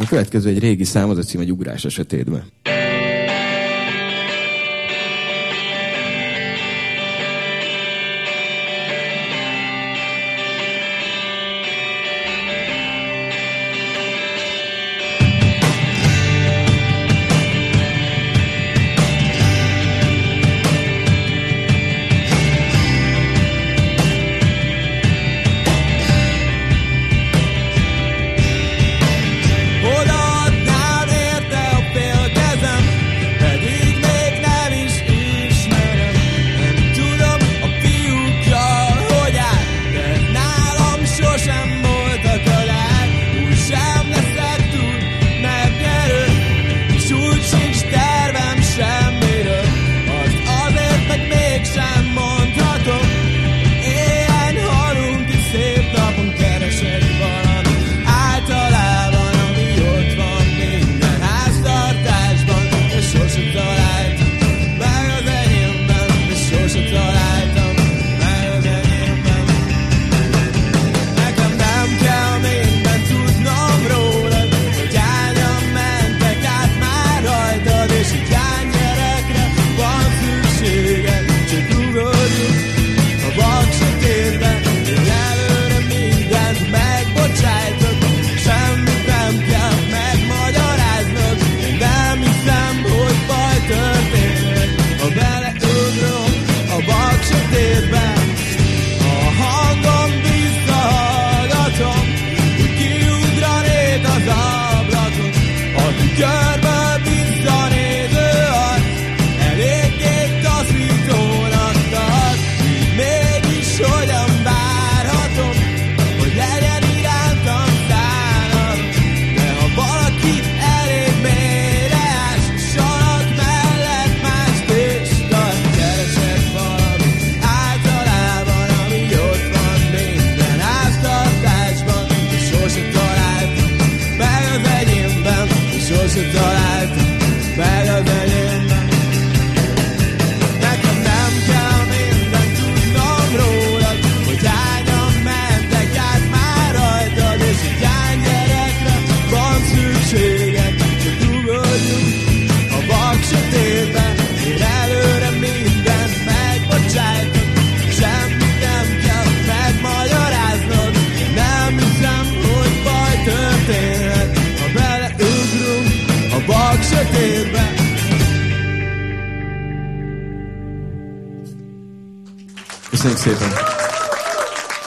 A következő egy régi szám, az a cím, egy ugrás a sötétbe. thought I'd Hepsine sevdim.